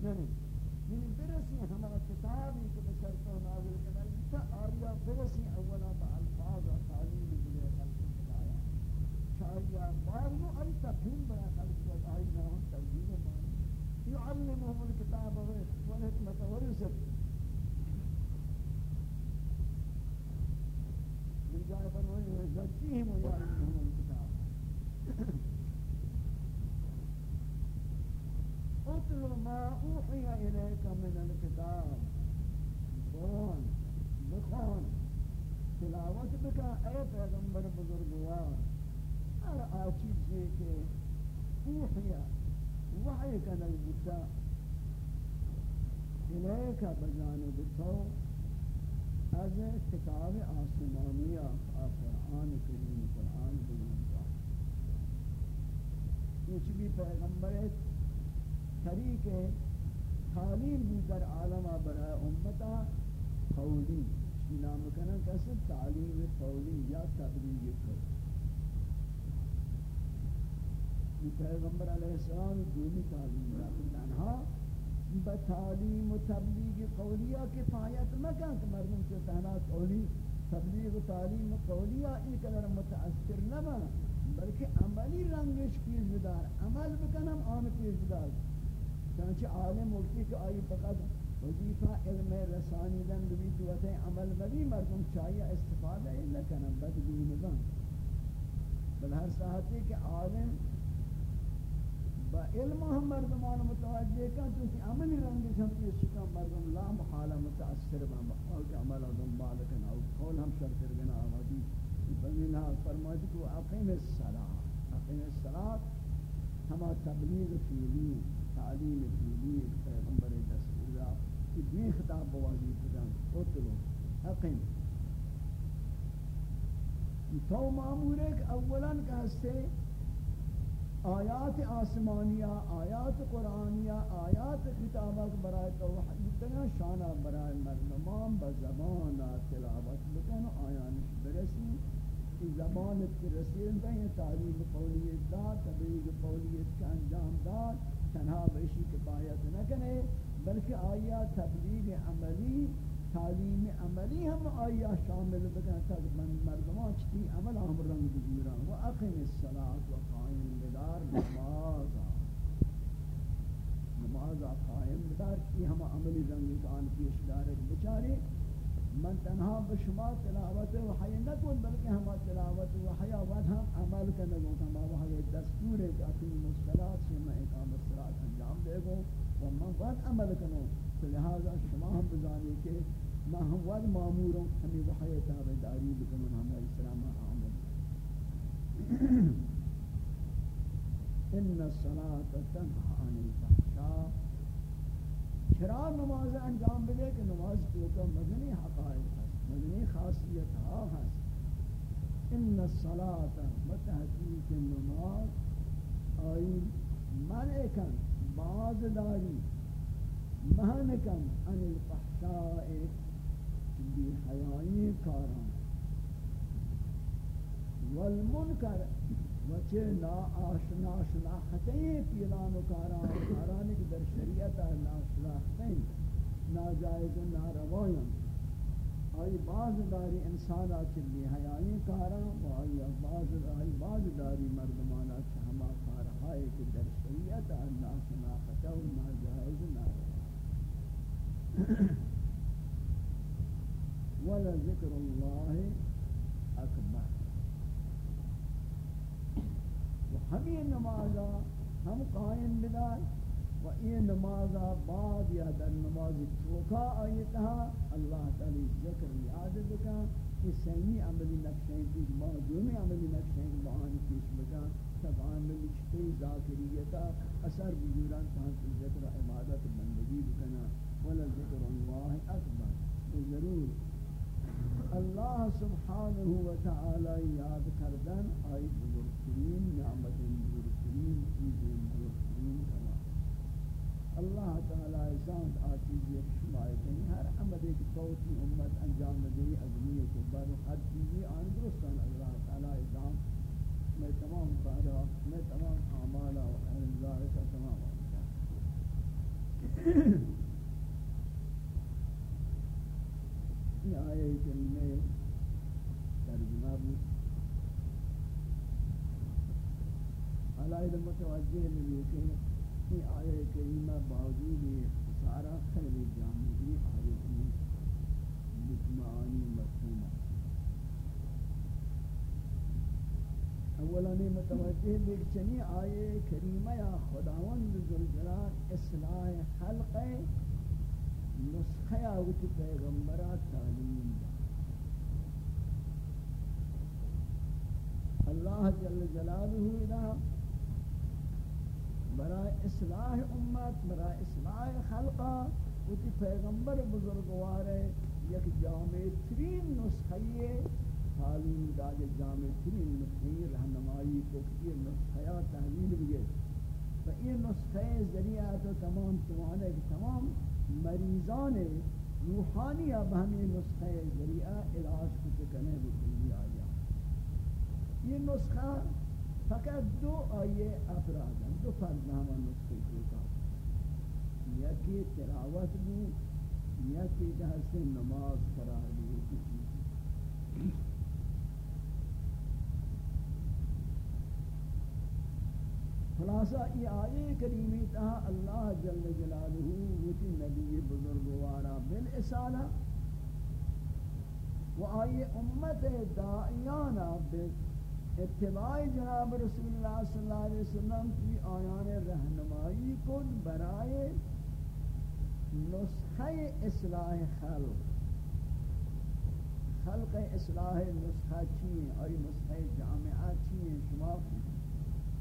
نہیں یعنی برسی ہمارا کتابی کہ بسر کو نازل کرنا تا آیا برسی اولا با الفاظ و تعلیم بلے خلق خدایا شایا بعض ای تفہیم بنا خلق خدا آئی نام ترجیح مانی يعلمهم الكتاب والحكمة والرزق من جائے فرمائے وزکیہم و یعلمهم الکتاب ما اوحی الیک من الکتاب بون بخون تلاوت بکا اے پیغمبر بزرگوار ہر آچیز یہ کہ اوحی وحی کا نلبتا الیک بجانب تو از کتاب آسمانی قرآن کریم قرآن بلند کچھ بھی پیغمبر ہے طریق تعلیم بھی در عالم برای امتا قولی نام کنن کسی تعلیم قولی یا تبلیغ قولی. یہ پیغمبر علیہ السلام دینی تعلیم رہا تنہا بتعلیم و تبلیغ قولیہ کفایت مکان کہ مردم سے تہنا قولی، تبلیغ و تعلیم قولیہ ای قدر متاثر نہ بلکہ عملی رنگش پیش بدار. عمل بکنم، آن پیش بدار. چنانچہ عالم وقتی کہ آئی فقط وظیفہ علم رسانی دن بھی تو عمل بلی مردم چاہیے استفادہ نہ کنم بدبین بن بل ہر ساعتی کہ عالم با علم ہم مردمان متوجہ کا چونکہ عملی رنگ ہم یہ شکا مردم لا محالہ متاثر با مقال کے عمل آدم بالکن او قول ہم شرکر گنا آمدی۔ فضیلہ فرماتی کو اقیم الصلاة اقیم الصلاة ہما تبلیغ فیلی۔ تعلیم فیلی پیغمبر دستور اللہ کہ دوی خطاب بواجی کدن اتلو اقیم تو معمور ہے کہ اولا کہ ہستے آیات آسمانیہ آیات قرآنیہ آیات کتابہ برائے تو وحی شانہ برائے مردمان بزبان تلاوت بکن، آیانش برسی. کی زبان کی رسیل دیں تعلیم قولیت دا تبریگ قولیت کا انجام دا تنہا بیشی کفایت نہ کرے بلکہ آیا تبلیغ عملی، تعلیم عملی ہم آیا شامل بکن تک مردمان چتی عمل ہم رنگ بگیران و اقیم الصلاة و قائم بدار، نماز. نماز قائم بدار، کی ہم عملی رنگ کان پیش دارک بچارے من تنہا بشما تلاوت وحی نکن بلکہ ہم تلاوت وحی ود ہم عمل کنگو ہم وحی دستور ہے کہ اقیم الصلاة سے میں اقام الصلاة انجام دے گو و من ود عمل کنو لہذا شما ہم بزانی کہ ما ہم ود معمور ہمیں وحی تابعداری بکنن ہم اسلام عامل ان الصلاة تنہا عن الفحشاء. چرا نماز انجام بدے کہ نماز تو کا مدنی حقائق ہے مدنی خاصیت ہا ہے ان الصلاة متحقیق نماز، آئی منعکن باز داری مہنکن عن الفحشاء بی حیائی کاران۔ والمنکر وچے نا آشنا شناختے پیلان و کاران کارانی کہ در شریعت نا شناختے ناجائز و ناروائن آئی باز داری انسانا چلی حیائی کاران و آئی باز داری باز داری مردمانا چہما کارہائی کہ در شریعت نا شناختے و ناجائز و ناروائن ولا ذکر ہمیں نمازا ہم قائم بدار. و یہ نمازا بعد یا در نماز چوکا آیتها اللہ تعالی ذکر یاد بکا کہ سیمی عملی نقشیں کی بعد دومی عملی نقشیں بہانی پیش بکا مستقام لچتے ذاکریتا اثر بجوران تحت ذکر عبادت بندگی بکنا ولا ذکر اللہ اکبر. ضرور. اللہ سبحانہ وتعالی یاد کردن آئی بزرگترین نعمت اللہ تعالی ذات آچیز یک شمایت نہیں ہر عمل ایک توتی امت انجام دے ازمیت بر ہر چیزی آن درستان اللہ تعالی ذات۔ میں تمام کارا میں تمام اعمال و انزار کا تمام یہ آئے کریمے ترجمہ بود علائد متوجہ لیے کہ یہ آئے کریمہ باوجود سارا خیلی جامعی آئے کی بکمعانی مفہومہ اولا نے متوجہ دیکھ چنی آئے کریمہ یا خداوند ذوالجلال اصلاح خلق نسخہ آوت پیغمبرہ تعلیم دا اللہ جل جلالہ دا برای اصلاح امت، برای اصلاح خلقہ وتی پیغمبر بزرگوار ہے یک جامع ترین نسخہ تعلیم داد جامع ترین نسخی رہنمائی کو یہ نسخہ تحلیل بھی ہے و یہ نسخہ ذریعہ تو تمام تمہارے تمام مریضان روحانی اب ہمیں نسخہ ذریعہ علاج کو چکنے بکلی آیا. یہ نسخہ فقط دو آئے افراد دو فرد نامہ نسخے کو یکی تلاوت بھی یکی جہاں نماز قرار بھی کسی خلاصہ یہ آئے کریمی تہا اللہ جل جلالہ وتی نبی بزرگوارا بالاسالہ و آئے امت دائیانا اتباع جناب رسول اللہ صلی اللہ علیہ وسلم کی آیان رہنمائی کن برائے نسخہ اصلاح خلق۔ خلق اصلاح نسخہ چیئے؟ اور نسخہ جامعہ چیئے؟ شما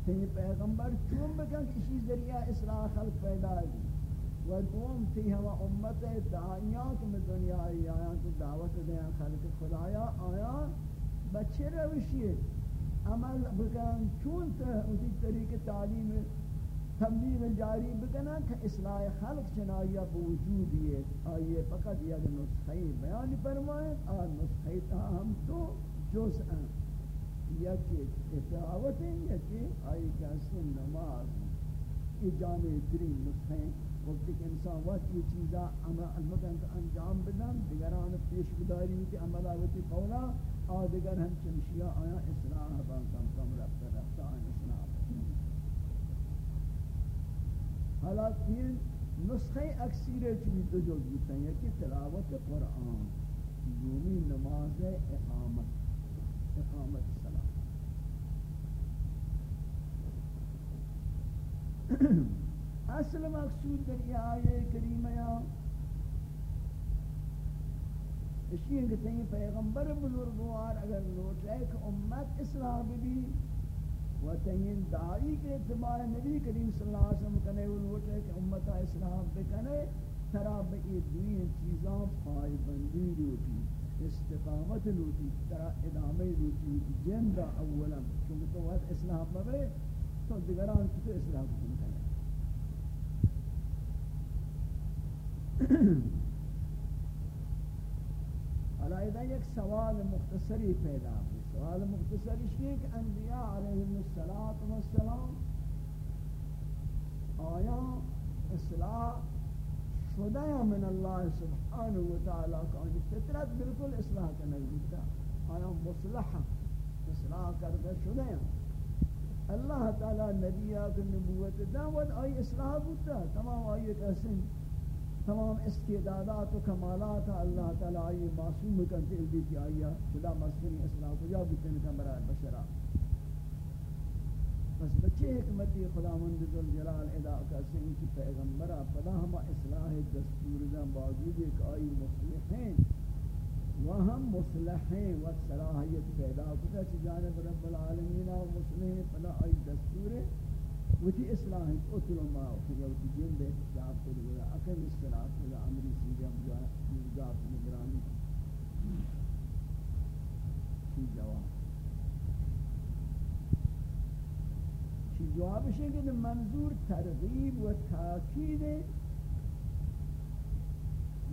تین پیغمبر چون بکن کسی ذریعہ اصلاح خلق پیدا دی؟ و دوم تی ہوا امت دعائیات میں دنیا آئی آیا تو دعوت دیا خلق خدایا آیا بچے روشی عمل بکن، چون تا اسی طریق تعلیم تبلیغ جاری بکنا کہ اصلاح خلق چنائیہ بوجود یہ آئیے فقط یک نسخی بیانی فرمائیں۔ آن نسخی تا ہم تو جز ہیں۔ یکی اتعاوت ہیں یکی آئی کہاستے نماز۔ یہ جامع ترین نسخیں وقت کہ انسان وقت یہ چیزا المکن انجام بدن، دیگران پیش بداری ہوتی عمل آوتی قولا آ دیگر ہم چمشیہ آیا اصلاح بان کم کم رفتا رفتا آن اصلاح. حالا تین نسخے اکثیر چیز دو جو جیتا ہیں یکی تلاوت قرآن، دومی نماز اقامت اقامت اصل مقصود در یہ آیے کریمہ یا اسی ہیں کہ تین پیغمبر بزرگوار اگر لوٹ رہے کہ امت اصلاح بھی و تین دائی کے اتباع نبی کریم صلی اللہ علیہ وسلم کنے وہ لوٹ رہے کہ امت اصلاح بکنے ترا بئی دوئی چیزاں پائی بندی لوٹی، استقامت لوٹی، ترا ادامہ لوٹی جندہ اولا چونکہ تو وقت اصلاح بے تو دیگران تو اصلاح کن کرنے علائدہ یک سوال مختصری پیدا ہوئی سوال مختصری یہ کہ انبیاء علیہ السلام آیا اصلاح شدہ من اللہ سبحانہ وتعالی کا فطرت بالکل اصلاح کا تھا آیا مصلحہ اصلاح کردہ شدہ اللہ تعالی نبیات نبوت دعوت آئی اصلاح بودتا تمام آئی ایک تمام استعدادات و کمالات اللہ تعالی آئی معصوم کرتے دی کہ آئی خدا مصدری اصلاح کو جا بکن کا برائے بشرا۔ بس بچے حکمتی خدا مند جلال ادا کا سن کی پیغمبرہ پدا ہما اصلاح دستور دا باوجود ایک آئی مصلح ہیں۔ وہم مصلحیں و صلاحیت پیدا کتا چی جانب رب العالمین و مصلحیں فلا آئی دستور ہے وتی اصلاح اتل ما اخذ وتی جن بے جاب کو دیا اکم اصلاح کو امری سیدھا مجاہد نگرانی۔ کی جواب۔ کی جواب ہے کہ منظور ترغیب و تاکید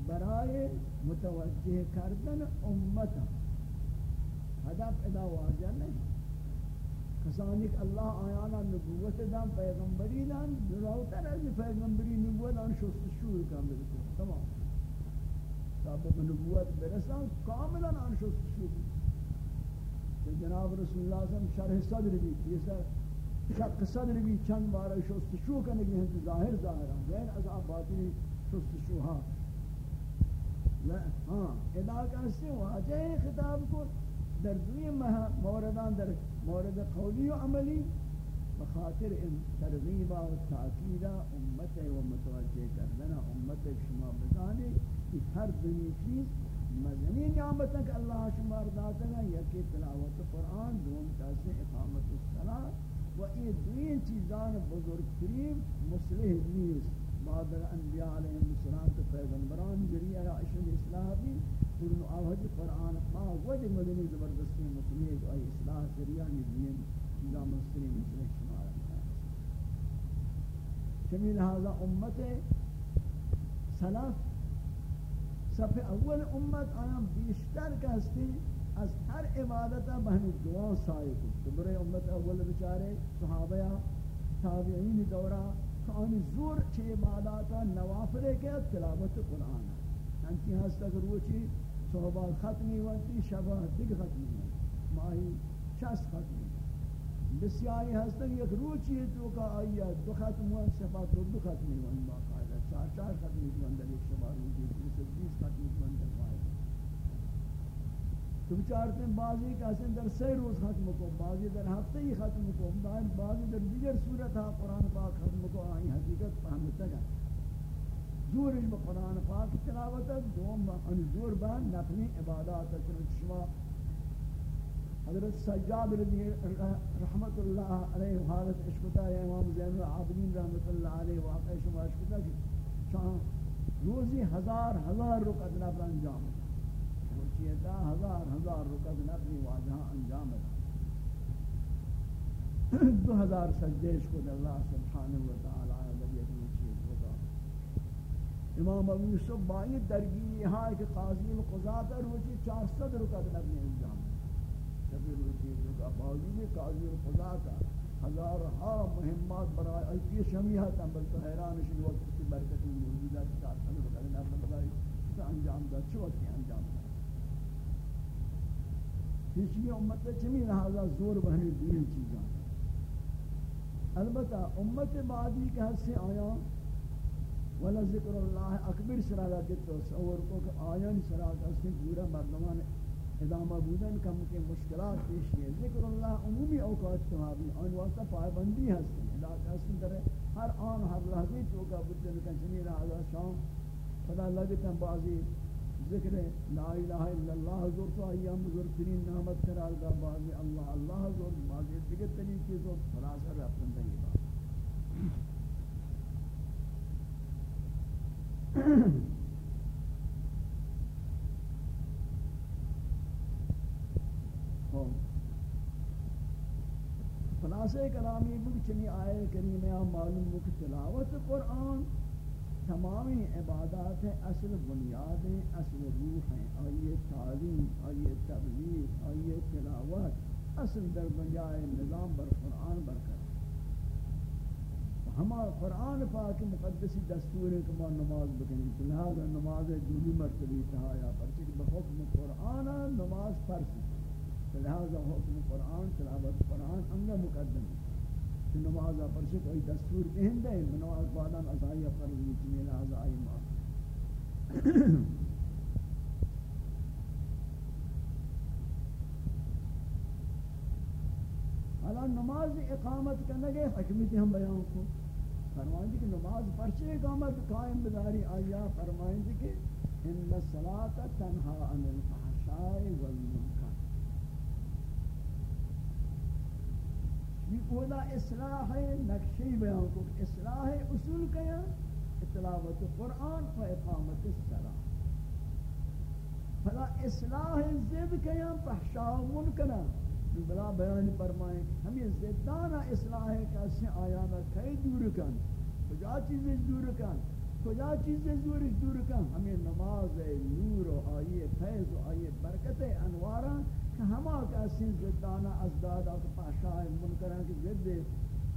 برائے متوجہ کردن امت ہدف ادا واجہ نہیں۔ کسانی کہ اللہ آیانا نبوت دان، پیغمبری دان دراؤتر از پیغمبری نبوت دان شست شور کا ملکو تمام. سابق نبوت برسان، کاملا آن شست شور. جناب رسول اللہ صلی اللہ علیہ وسلم شرح صدر بھی، یہ سر شق صدر بھی چند بار شست شو کرنے کی ہیں ظاہر ظاہر ہیں غیر از باطنی شست شو ہاں ہاں ادا کرتے واجہ خطاب کو در دوی موردان در مورد قولی و عملی بخاطر ان ترغیبہ و تاکیدہ امت و متوجہ کردنا امت شما بزانے کہ ہر دنی چیز مدنی نعمت کہ اللہ شما داتا ہے یکی تلاوت قرآن، دوم کیسے اقامت الصلاة و این دوین چیزان بزرگترین مصلح نیست. بعد انبیاء علیہ السلام تو پیغمبران ذریعہ اشن اصلاح بھی قرآن آوہد قرآن پاک وجہ مدنی زبردستی مصلح جو ای اصلاح ذریعہ نیدین چیزان مصلح مصلح شمار چمی لہذا امت سلف، صف اول امت آیا بیشتر کہستی از ہر عبادت بہن دعا سائے کو تو برے امت اول بچارے صحابہ، تابعین دورہ کانی زور چھ عباداتا نوافل کے تلاوت قرآن۔ ہے انتی ہستا کہ روچی صحابہ ختمی وانتی شبہ دگ ختمی وانتی ماہی شست ختمی بسیاری ہستا کہ ایک روچی تو کا آئیا دو ختم وان صفات دو ختمی وان باقاعدہ چار چار ختمی وان در ایک شبہ روچی بیس ختمی وان در تو چارتے ہیں بعضی کا اسن در سی روز ختم کو، بعضی در ہفتے ہی ختم کو، بعضی در دیگر صورت ہا قرآن پاک ختم کو، آئی حقیقت فهمتا گا زور علم قرآن پاک تلاوت دوم ان زور با نفلی عبادات چنو شما حضرت سجاد رضی رحمت اللہ علیہ حالت عشقتا یا امام زین العابدین رحمت اللہ علیہ واقع شما عشقتا کہ شاہ روزی ہزار ہزار رکعت نفل انجام ہے چیتا ہزار ہزار رکت نفری واجہاں انجام دا دو ہزار سجدیش کو اللہ سبحانہ وتعالی دریت میں چیز ہوگا امام ابو یوسف بائی درگی ہاں کہ قاضی القضاء روچی چار ست رکت نفری انجام جبی روچی رکا باوجود قاضی القضاء کا ہزار ہاں مہمات برائے ایتی شمیہ تھا بلکہ حیران شد وقت کی برکتی موجودہ چار ست رکت نفری انجام دا چو وقت انجام دا ہیچی امت چمی لہذا زور بہنی دین چیزاں۔ البتہ امت بعدی کے حد سے آیا۔ ولا ذکر اللہ اکبر سرا کے تصور کو کہ آیان سرا کا سے پورا مردمان ادامہ بودن کم کے مشکلات پیش ہے ذکر اللہ عمومی اوقات تو تمہاری ان واسطہ پابندی ہے ادا کسن در ہر آن ہر لحظے تو کا بدل کا چنی رہا شام۔ خدا لگتا بعضی ذکر لا الہ الا اللہ حضور تو ایام بزرگترین نعمت قرار دا بعض اللہ اللہ حضور بعض دیگر طریقے تو خلاصہ رفتن دنی بات خلاصہ کلامی بھی چنی آئے کریمہ معلوم ہو کہ تلاوت قرآن تمامی عبادات ہیں، اصل بنیاد ہیں، اصل روح ہیں۔ آئیے تعلیم آئیے تبلیغ آئیے تلاوت، اصل در بنیائے نظام بر قرآن برکر ہمارا قرآن پاک مقدسی دستور ہے کہ ہم نماز بکنیں لہذا نماز دونی مرتبی تہایا پرچہ کہ بحکم قرآن نماز فرض لہذا حکم قرآن، تلاوت قرآن انگا مقدم ہے. کہ نماز پر کوئی دستور دہن دے، نماز بعدان ازائی پر بھی لہذا آئی ماں. حالا نماز اقامت کرنے گئے حکمیت ہم بیان کو فرمائیں کہ نماز پرچے اقامت قائم بداری، آیا فرمائیں کہ ان الصلاة تنہا عن الفحشاء والمنکر۔ یہ اولا اصلاح نقشی بیان کو اصلاح اصول کیا اطلاوت قرآن و اقامت السلام فلا اصلاح زد کیا فحشاء منکر بلا بیان فرمائیں ہمیں زدانا اصلاح کیسے آیانا کئی دور کن، کجا چیزیں دور کن، کجا چیزیں دور دور کن۔ ہمیں نماز نور و آئیے فیض و آئیے برکت انوارا کہ ہما کیسے زدانا ازداد آکھ پاشاہ منکران کی زد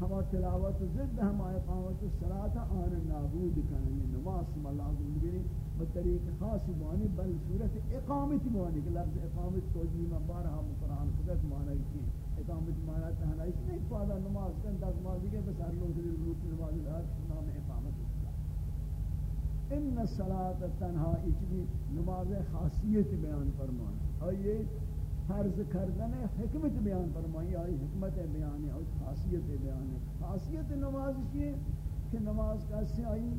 ہما تلاوت زد ہما اقامت الصلاة آن نابود کن یعنی نماز ملازم بگیری بطریق خاص معنی، بل صورت اقامت معنی کہ لفظ اقامت توجیہ میں بارہا قرآن خودت معنی کی اقامت معنی تہنا اس نہیں فادا نماز کن دس نماز کے بس ہر لوگ دل روت نماز الہر نام اقامت ان الصلاة تنہا اچھی نماز خاصیت بیان فرمائیں اور یہ فرض کردن حکمت بیان فرمائی آئی حکمت بیان ہے اور خاصیت بیان ہے خاصیت نماز یہ کہ نماز کیسے آئی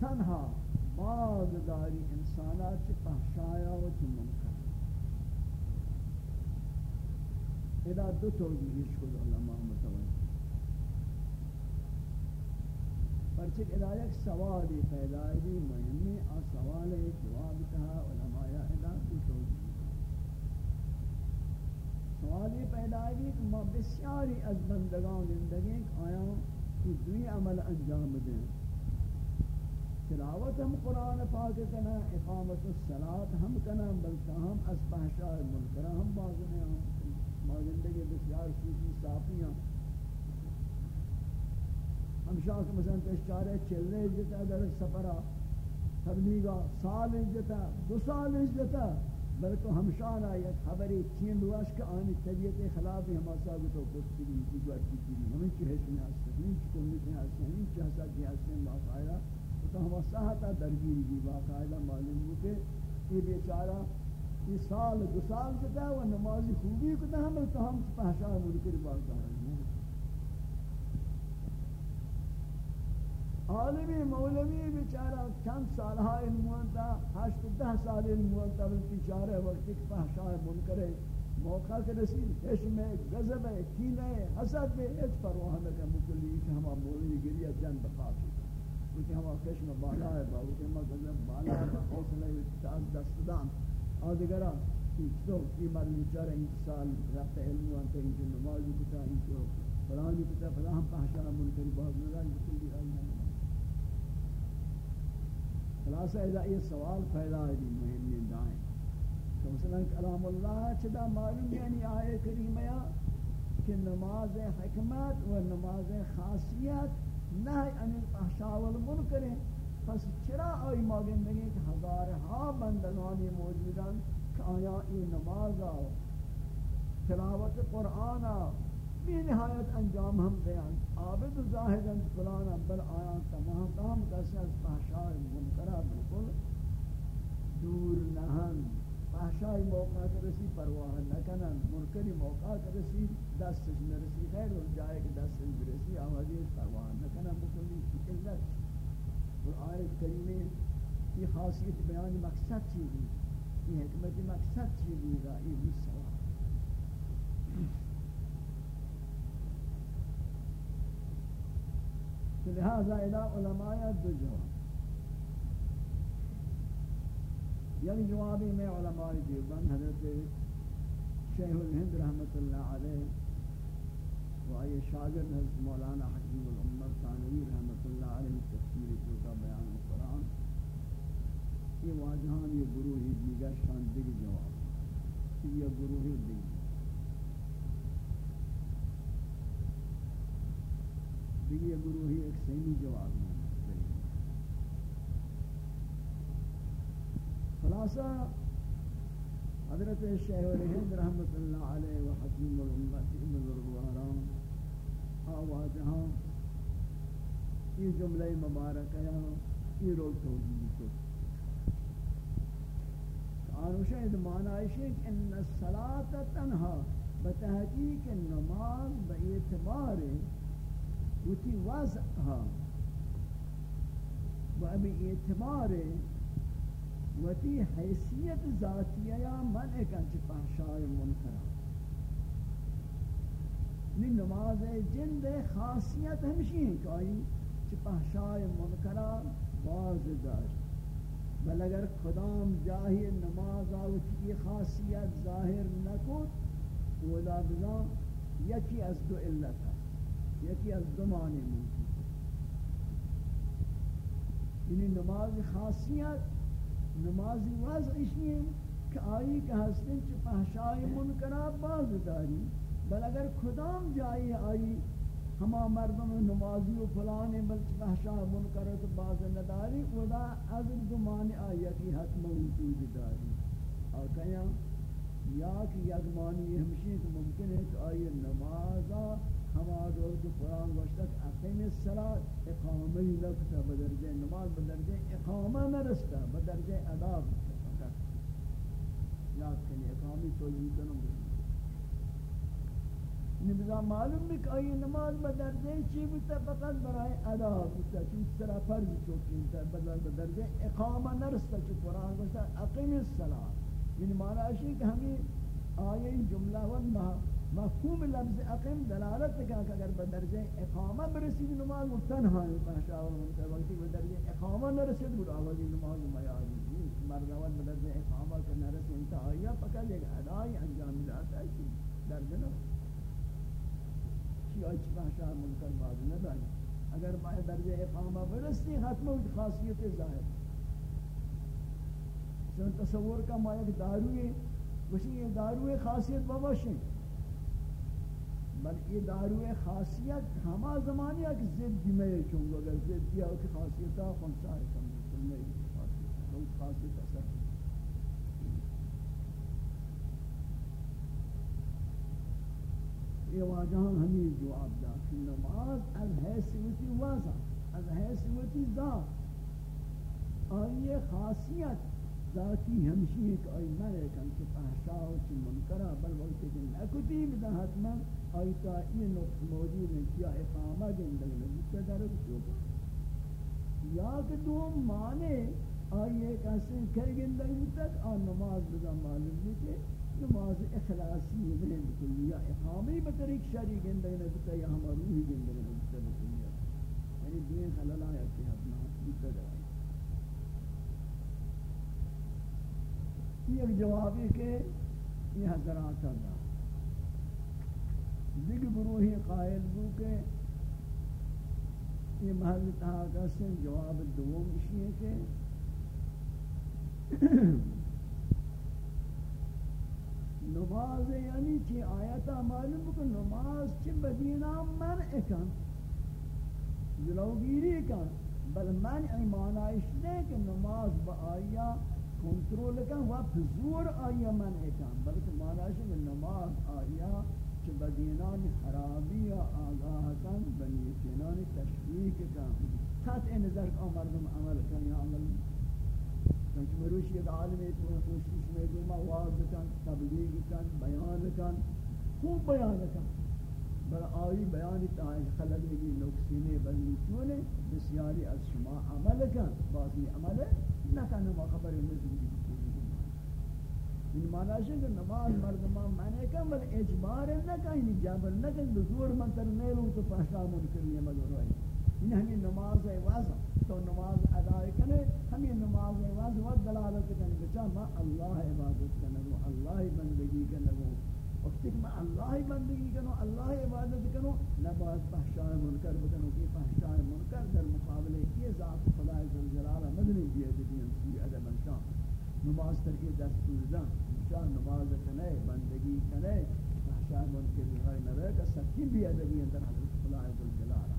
تنہا باغ داری انسانات چی پہشایا و چی منکر ادا دو توجیهش کل علماء متوجہ پرچک ادا یک سوالی پیدا دی مهمی آ سوال جواب کہا علماء ادا دو توجیه سوالی پیدا دی کہ ما بسیاری از بندگان زندگی آیا کہ دوی عمل انجام دیں تلاوت ہم قرآن پاک کنا، اقامت الصلاة ہم کنا، بلکہ ہم از پہشاء منکرہ ہم بازنے ہم مازندگی بسیار سوچی صافیاں ہم شاہ مثلا تشچارے چلنے جتا، در سفرہ تبلیغا سال جتا، دو سال جتا، بلکہ ہم شان آیا خبری چین دواش کا آنی طبیعت خلاف ہم آسا تو کچھ کری کی جو اچھی کری ہمیں چہش میں آسا ہمیں چکل میں آسا ہمیں چہسا کی آسا باقاعدہ تو ہم ساہتا درگیر بھی باقاعدہ معلوم ہو کہ یہ بیچارہ یہ سال دو سال کتا ہے و نمازی خوبی کتا ہم تو ہم پہشان منکر باقا ہے۔ عالمی مولوی بیچارہ چند سالہ علموان علموانتا ہشت دہ سال علموان علموانتا بیچارہ وقتی کہ پہشان منکر ہے موقع کے رسید۔ حشم ہے غضب ہے، کینہ ہے، حسد ہے اس پرواہ نہ کہ مکلی کہ ہم مولوی گریہ جن بقاتی کچھ ہم خشم بالا ہے باو کہ ہم غضب بالا ہے حوصلہ اتاز دستدان۔ اور دیگرہ کہ تو کی مرد چار انتصال رفت علم وانتا ان جو نمازی کتا ان جو فلانی کتا فلان پہشان منکر باز نگاہ جسل دی آئی خلاصہ اذا یہ سوال پیدا ہے مہم مہمی دائیں۔ کہ مثلا کلام اللہ چدا معلوم یعنی آئے کریمہ کہ نماز حکمت و نماز خاصیت نہی یعنی ان الفحشاء والمنکر پس چرا آئی ماگندگی کہ ہزارہا بندگانی موجودان کہ آیا این نماز تلاوت قرآن بی نہایت انجام ہم دیان عابد زاہدن فلانا بل آیا تمام کام کسی از فحشاء منکرہ بالکل دور نہن فحشاء موقع کرسی پرواہ نکنن منکری موقع کرسی دستش نرسی خیر اور جائے کہ دستش برسی آوازی پرواہ نکنن بکلی علت اور آیت کریمے، یہ خاصیت بیان مقصد چیزی یہ حکمت مقصد چیزی گا یہ بھی سوال لہذا الہ علماء دو جواب یعنی جوابی میں علماء دیوبند حضرت شیخ الہند رحمت اللہ علیہ و آئی شاگرد حضرت مولانا حکیم الامت ثانوی رحمت اللہ علیہ تفسیر چوکا بیان قرآن، یہ واجہان، یہ گروہی دیگر شان دیگ جواب یہ گروہی دیگ دیگر گروہی ایک سینی جواب ہے۔ خلاصہ حضرت شیخ الہند رحمت اللہ علیہ و حکیم الامت بزرگواران آواجہاں یہ جملہ مبارک ہے یہ رول توجیہ کو. آنوشہ یہ معنی کہ ان الصلاة تنہا بتحقیق نماز باعتبار وتی وضعها. و ابی اعتبار وتی حیثیت ذاتیہ یا من کن چی پہشای منکرہ نی نماز جند خاصیت ہمشی ہیں کہ آئی چی پہشای منکرہ باز داری بل اگر خدام جاہی نماز آوتی خاصیت ظاہر نکوت ولا بلا یکی از دو علت ہے. یکی از دو معنی موجود یعنی نماز خاصیت نماز وضعش نہیں کہ آئی کہ ہستن چھ پہشائی منکرہ باز داری۔ بل اگر خدام جائی آئی، ہما مردم نمازی و فلانے بلچ پہشائی منکرہ تو باز نداری ودا از دو معنی آیتی حتم وجود داری۔ اور کہاں یا کہ یک ہمشی کہ ممکن ہے کہ آئی نمازہ ہما دور کو قرآن گوشتک اقیم الصلاة اقامی لکتا بدرجہ نماز بدرجہ اقامہ نرستا بدرجہ اداب فقط یاد کنی، اقامی تو توجیہ کنم. نبزا معلوم بھی کہ آئی نماز بدرجہ چی بتا فقط برای اداب بتا چون سرا فرض چوکین تا بدرجہ اقامہ نرستا چو قرآن گوشتک اقیم الصلاة. یعنی معنی اشی کہ ہمیں آئی جملہ ون مہا مفہوم لفظ اقیم دلالت کا کہ اگر بدرجہ اقامہ برسید نماز وہ تنہا ہے پہشا اور منتر وقتی بدرجہ اقامہ نہ رسید بود. آوازی نماز میاری مردوان بدرجہ اقامہ کے نہ رسید انتہائی فقط ایک ادائی انجام داتا ہے کہ درجہ نہ چی آئی پہشا اور منتر باز نہ دائی اگر باید درجہ اقامہ برسی ختم ہوئی خاصیت ظاہر چون تصور کا مایا داروی وشی یہ داروی خاصیت باباشیں بل یہ دارو خاصیت ہما زمانی ہے کہ زد میں چونگو اگر زد دیا ہو کہ خاصیتا خونسا ہے کم بالکل نہیں خاصیت بہت خاصیت اثر یہ واجہاں ہمیں جواب دا کہ نماز از حیثیتی واضح از حیثیتی ذات. اور یہ خاصیت ذاتی ہمشی ایک آئی میں کن کہ پہشا ہو چی منکرہ بل وقت کہ نکتی بدا حتما آئی تا یہ نقص موجود ہے کیا اقامہ گندگ لگی تدرک چوکا یا کہ دو مانے آئی ایک ایسے کئی گندگ تک آن نماز بدا معلوم نہیں کہ نماز اخلاصی ہے بکلی یا اقامی بطریق شری گندگ لگتا یا ہم روحی گندگ لگتا بکلی یعنی دین خلال آیا کہ حتما بکلی یہ جوابی کہ یہ حضرات دا دیگر گروہی قائل بو کہ یہ محل تحاقہ سے جواب دوم اسی ہے کہ نماز یعنی چی آیتا معلوم کہ نماز چی بدینا منع کن جلوگیری کن، بل منع معنیش نہیں کہ نماز با آیا کنٹرول کن وقت زور آیا من اکن، بلکہ مانا ہے کہ نماز آیا کہ بدینان خرابی یا آگاہ بنی کنان تشویق کن قطع نظر کا مردم عمل کن یا عمل چونکہ مروش یک عالم تو کوشش میں دوما واضح کن تبلیغ کن بیان کن خوب بیان کن بل آئی بیان تاہی خلق لگی نقصینے بلنی چونے بسیاری از شما عمل کن. بعضی عمل نکنه ما خبر نزدیک این معنی ہے کہ نماز مردمان معنی کم بل اجبار نہ کہیں جبر نہ کہیں بزور من تر نیروں تو پہشا منکر یہ مگر روئے ان ہمیں نماز واضح تو نماز ادا کرے ہمیں نماز واضح و دلالت کرنے بچا ما اللہ عبادت کرنے اللہ بندگی کرنے وقتی کہ میں اللہ بندگی کروں اللہ عبادت کروں نباز پہشاہ منکر بکنوں کی پہشاہ منکر در مقابلے کی ذات خدا جلالہ مدنی دیئے دیئے نماز ترکی دستور دا انشاء نماز کنے بندگی کنے پہشاہ منکر دیئے نرے کا سکی بھی ادبی اندر حضرت خدا جلالہ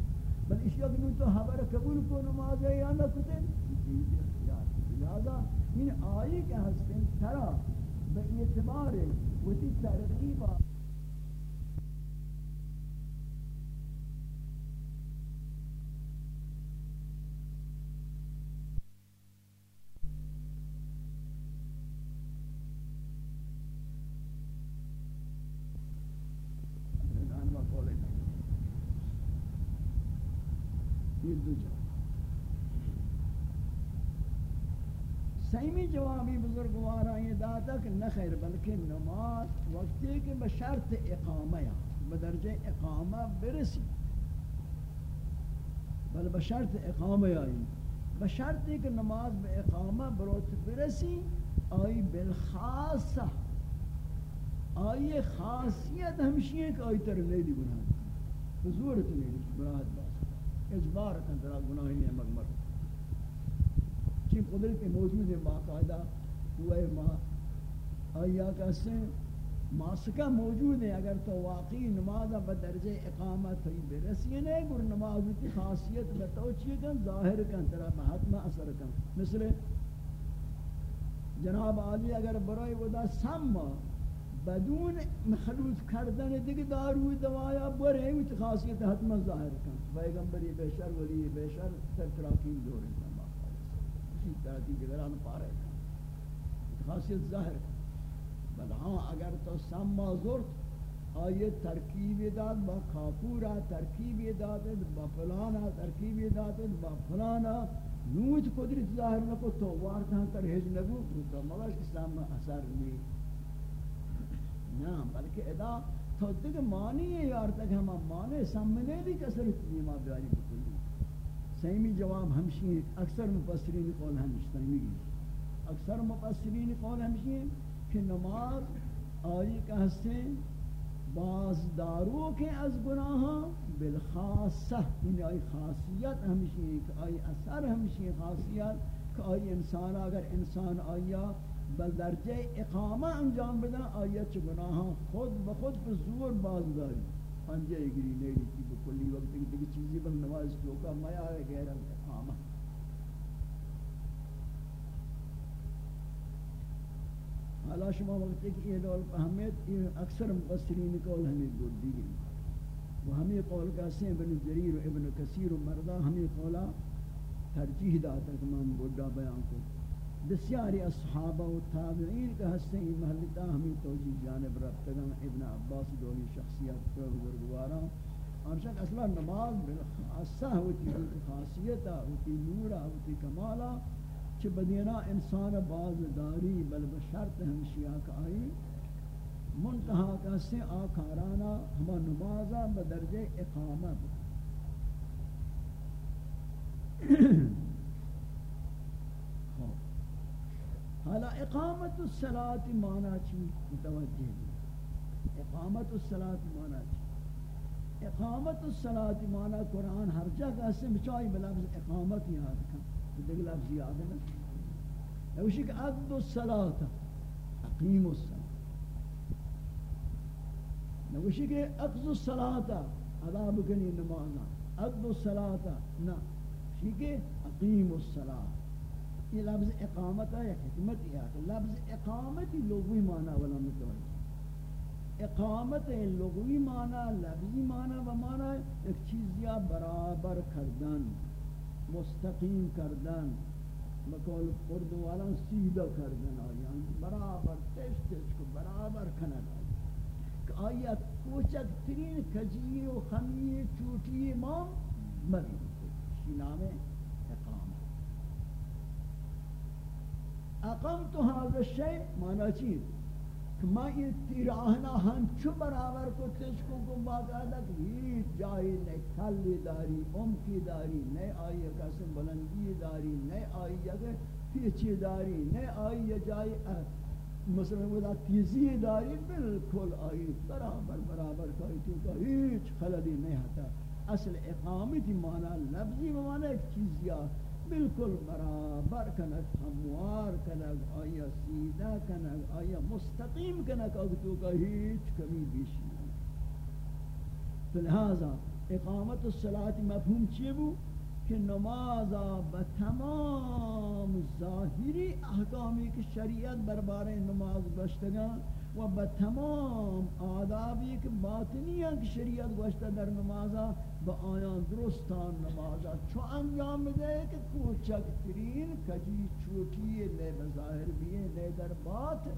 بل اشیاء کنو تو حبر قبول کو نماز ہے یا نہ کتے؟ چیز اختیار لہذا ان آئی کے ہستیں ترا بے اعتبار وتی یہ دو جواب۔ سیمی جوابی بزرگوارا، یہ داتا کہ خیر بلکہ نماز وقتی کہ بشرط اقامہ یا بدرجہ اقامہ برسی۔ بل بشرط اقامہ یا بشرط کہ نماز بے اقامہ بروت برسی، آئی بالخاصہ، آئی خاصیت ہمشی ہے کہ آئی تر لیدی گناہ حضورت لیدی براہت بات اجبار کن ترا گناہ نہیں مگمر چی قدرت موجود ہے باقاعدہ ہوئے ما آیا کہتے ماسکہ موجود ہے اگر تو واقعی نماز بدرجہ اقامت ہوئی، برسی نہیں گر نماز کی خاصیت بتاؤ چیئے کن، ظاہر کن، ترا محتمہ اثر کن۔ مثل جناب عالی اگر برای ودا سم بدون مخلوط کردن دیگه دارو دوایا بره ایت خاصیت حتما ظاہر کن پیغمبری بشر، ولی بشر تر تراکیم دور انسان اسی طرح کی جگران پارے کن خاصیت ظاہر کن بل ہاں اگر تو سم زرد آیت ترکیب داد با کافورا ترکیب داد با فلانا، ترکیب داد با فلانا، نوت قدرت ظاہر نہ کو تو وار تھا کر ہج نگو. تو مگر اسلام اثر نہیں نہ، بلکہ ادا تو دیکھ مانی ہے یار تک ہم مانے سامنے بھی کسر نیما بیاری بکلی۔ سیمی جواب ہمشی اکثر مفسرین قول ہمشتا ہی اکثر مفسرین قول ہمشی کہ نماز آئی کہ ہستے باز دارو کے از گناہاں بالخاصہ یعنی آئی خاصیت ہمشی ہے کہ آئی اثر ہمشی خاصیت کہ آئی انسان، اگر انسان آیا بل درجہ اقامہ انجام بدا آیا چھ گناہاں، خود بخود پر زور باز داری۔ پنجے گری نیلی کی بکلی وقت کی دیکھ چیزی بل نماز چوکا میا ہے غیر اقامہ۔ حالا شما وقت کہ یہ دول فهمیت اکثر مفسرین قول ہمیں گل دیگی و ہمیں قول کا سے ابن جریر و ابن کثیر و مردہ ہمیں قولا ترجیح داتا کہ من بڑا بیان کو بسیاری اصحابہ و تابعین کا حصے ہی محلتا ہمیں توجیح جانب رفتگان ابن عباس دولی شخصیت پر بزرگوارا آنشک اصلا نماز بالخاصہ ہوتی خاصیتا ہوتی نورا ہوتی کمالا کہ بدینا انسان باز داری بل بشرط ہمشیہ کا آئی منتہا کسی آکارانا ہما نمازا بدرجہ اقامہ اقامت. حالا اقامت الصلاة مانا چی؟ متوجہ دی اقامت الصلاة مانا چی؟ اقامت الصلاة مانا قرآن ہر جگہ سے بچائی بلافظ اقامت یاد کن. دیگه لفظ یاد نه نوشی که عد الصلاة اقیم الصلاة. نوشی که اقض الصلاة ادا بکنی نمازا. عد الصلاة نه شی که اقیم الصلاة. یہ لفظ اقامت ہے حکمت ہے؟ لفظ اقامت ہی لغوی معنی ولا متوجہ مطلب اقامت ہے، لغوی معنی، لفظی معنی و معنی ایک چیز یا برابر کردن، مستقیم کردن مکول خرد والا سیدھا کردن، آیان برابر تش تش کو برابر کند کہ آیا کوچک ترین کجی و خمی چوٹی امام مری شی نام اقام اقام تو هذا الشيء معنی چیز کہ میں یہ تیراہنا ہم چو برابر کو تشکوں کو باقاعدہ کہ ہیچ جائی نئے کھلی داری امکی داری نئے آئی قسم بلندی داری نئے آئی اگر پیچی داری نئے آئی جائی مثلا وہ تیزی داری، بالکل آئی برابر برابر کوئی تو کہ ہیچ خللی نہیں ہتا اصل اقامتی معنی، لفظی معنی ایک چیز یا بالکل برابر کنک ہموار کنک آیا سیدہ کنک آیا مستقیم کنک اگتو کا ہیچ کمی بیشی لہذا اقامت الصلاة مفہوم چیئے بو؟ کہ نمازا بتمام ظاہری احکامی کی شریعت بربارے نماز بشتگان و بتمام آدابی کہ باطنیاں کی شریعت گوشتا در نمازا با آیان درستان نمازا چو انجام دے کہ کوچک ترین کجی چوٹی لے بظاہر بھی ہے لے در باطن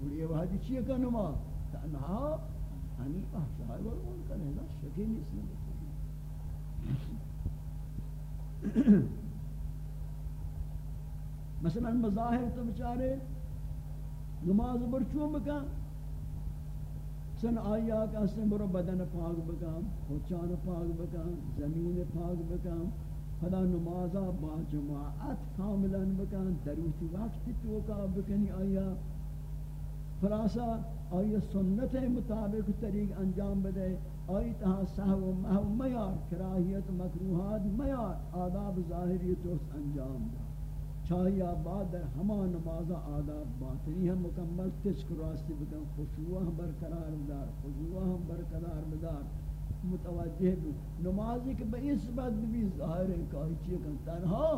اور یہ وحدی چیئے کا نماز تنہا ہنی احشائی ورمون کرنے گا شکی نہیں اس نے مثلا مظاہر تو بچارے نماز برچوں بکن. سن آیا کہ سن برو بدن پاک بکن خوچان پاک بکن زمین پاک بکن خدا نمازا با جماعت کاملا بکن دروتی وقت توکا بکنی آیا خلاصہ، آئی سنت مطابق طریق انجام بدے آئی تہا سہو و محو میار، کراہیت مکروحات میار، آداب ظاہری تو انجام دا چاہیے بعد در ہما نماز آداب باطنی ہم مکمل تشک راستی بکن خشوع ہم برقرار بدار خشوع ہم برقرار بدار، متوجہ بھی نمازی کے بئیس بعد بھی ظاہر ہے کہ چیئے کن تنہا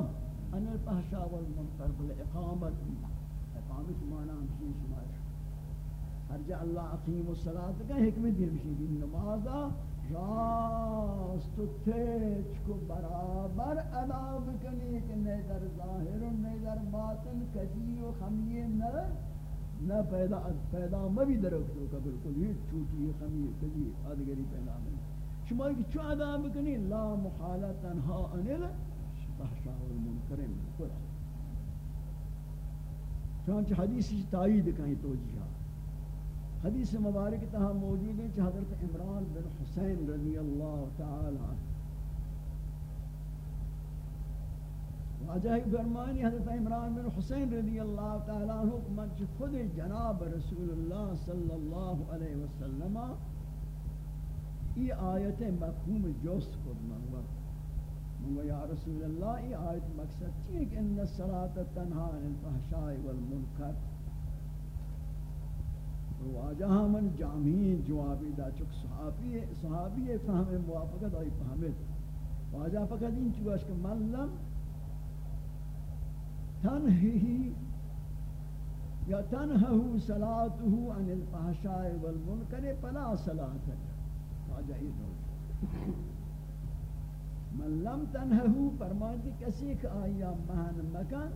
ان الپہشا والمنکر بل اقامت اقامت مانا ہم چیئے شمار۔ ہر جا اللہ اقیم الصلاة کا حکمت دیم شیدی نمازا راست و تیچ کو برابر ادا بکنی کہ نہیں در ظاہر و نہیں در باطن کجی و خمی نہ نہ پیدا پیدا مبی درکتو کا بالکل یہ چھوٹی خمی کجی آدگری پیدا نہیں۔ شما کی چو ادا بکنی لا محالت انہا انل فحشاء والمنکرم بالکل چونچہ حدیثی تائید کہیں توجیہ۔ حدیث مبارک تہا موجود ہے کہ حضرت عمران بن حسین رضی اللہ تعالی عنہ۔ واجہ فرمانی حضرت عمران بن حسین رضی اللہ تعالی عنہ من خود جناب رسول اللہ صلی اللہ علیہ وسلم یہ آیت مفہوم جوست کو کرنا ہوا یا رسول اللہ یہ آیت مقصد چیئے کہ ان الصلاة تنہا عن الفحشاء والمنکر۔ واجہ من جامعین جوابی دا چک صحابی صحابی فهم موافقت، آئی فهمت واجہ فقط این چوش کہ من لم تنہی یا تنہہو صلاته عن الفحشاء والمنکر، فلا صلاة واجہ یہ دو۔ من لم تنہہو فرماتی کسی کہ آیا مہن مکان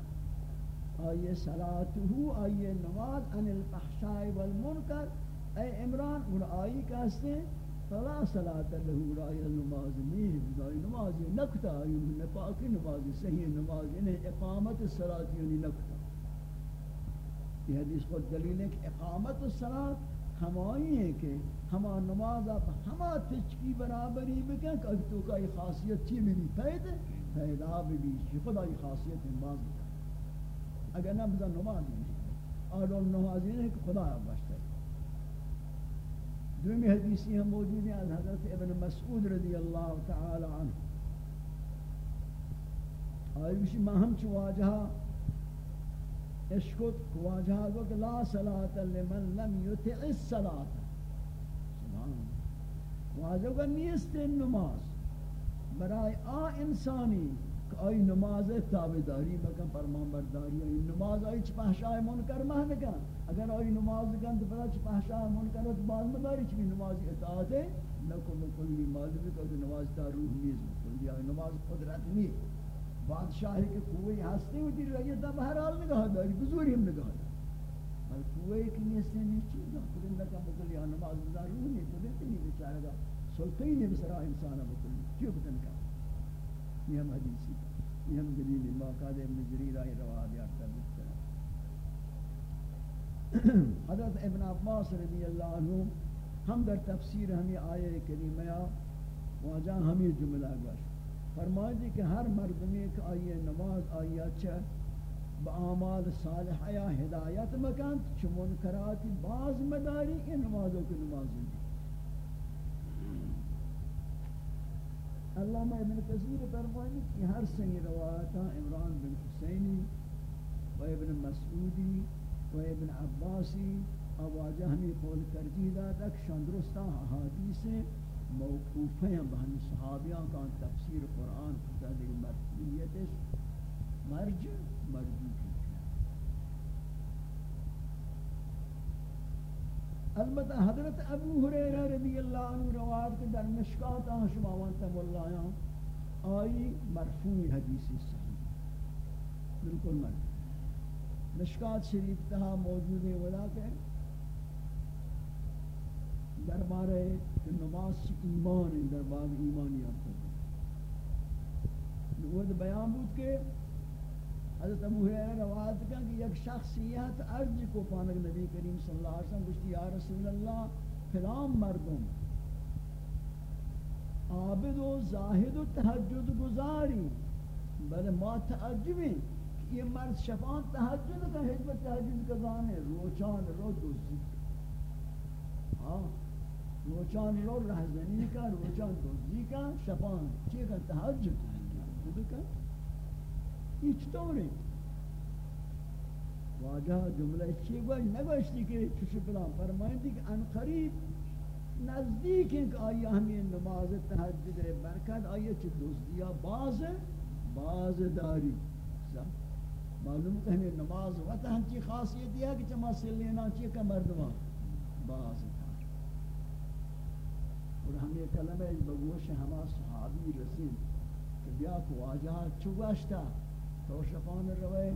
آئیے صلاتہو، آئیے نماز، عن الفحشاء والمنکر۔ اے عمران اور آئی کہستے فلا صلاة لہو رائی نماز نہیں بدائی نماز نکتا آئی نپاکی نماز صحیح نماز، انہیں اقامت الصلاة یعنی نکتا یہ حدیث خود دلیل ہے کہ اقامت الصلاة ہمائی ہے کہ ہما نماز آپ ہما تچکی برابری بکن کہ تو کا یہ خاصیت چی بھی پید پیدا بھی خدا یہ خاصیت نماز بکن اگر نہ بزن نماز نہیں اور نماز نہیں کہ خدا باشتا ہے دومی حدیثی ہم موجود ہیں از حضرت ابن مسعود رضی اللہ تعالی عنہ. آئی بشی ما ہم چو واجہا اشکت واجہا گو کہ لا صلاة لمن لم یتع الصلاة. سبحان واجہا گو نیست نماز. برای آ انسانی آئی نماز تابداری بکن فرمان برداری آئی. نماز آئی چھ پہشای منکر مہن کن اگر آئی نماز کن تو پتا چھ پہشای منکر تو باز مداری چھ بھی نماز اطاعت ہے. لکو مکلی معلومی کہ نماز تا روح نیز مکلی آئی نماز قدرت نہیں بادشاہی کے کوئی ہستے ہوتی رہی تا بہرحال نگاہ داری بزوری ہم نگاہ داری. اور کوئی کی نیستے نہیں چیزا خود اندکا مکلی آئی نماز دا روح نہیں قدرت نہیں بچارے گا سلطی نہیں بسرا انسانا مکلی کیوں بتن کا یہ ہم حدیثی یہ ہم دلیل باقاعدہ ابن جریر آئی روا بیارتا بکتا حضرت ابن عباس رضی اللہ عنہ ہم در تفسیر ہمیں آئے کریمہ واجہ ہمیں جملہ گوش فرمائے دی کہ ہر مردمی کہ آئیے نماز آئیے اچھا با اعمال صالحہ یا ہدایت مکان چھ منکراتی باز مداری یہ نمازوں کی نمازوں دی علامہ ابن کثیر فرمانی کہ ہر سنی روایتہ عمران بن حسینی و ابن مسعودی و ابن عباسی آواجہ ہمیں قول ترجیح داتا کہ شندرستہ حدیث موقوف ہیں بہن صحابیاں کا تفسیر قرآن خدا دیکھ مرجیت مرج مرجو کی البتہ حضرت ابو حریرہ رضی اللہ عنہ روایت کے در مشکات آن شما وانتا مولا آئی مرفوع حدیثی صحیح۔ بالکل مرفوع مشکات شریف تہا موجود ہے ولا کہ دربار نماز ایمان ہے دربار ایمانی آتا ہے وہ بیان بود کہ حضرت ابو حریرہ روایت کا کہ ایک شخصیت عرض کو پانک نبی کریم صلی اللہ علیہ وسلم گوشتی یا رسول اللہ، فلان مردم، عابد و زاہد و تحجد گزاری، بلے ما تعجبیں کہ یہ مرد شفان تحجد کا حجب تحجد کا زانے روچان رو دوزی۔ ہاں روچان رو رہزنی کا، روچان دوزی کا شفان چیئے کا تحجد تحجد کا یہ چطور ہے واجہ جملہ چی گوش نگوشتی کہ چوش پلان فرمائیں کہ ان قریب نزدیک ہیں کہ آئی ہمیں نماز تحجد برکت آئی چی دوستیا باز باز داری معلوم کہ ہمیں نماز وقت ہنچی خاصیت ہے کہ چما سے لینا چیئے کہ مردمان باز داری اور ہمیں کلمہ بگوش ہما صحابی رسیم کہ بیا کو واجہ چوگشتا تو شفان روئے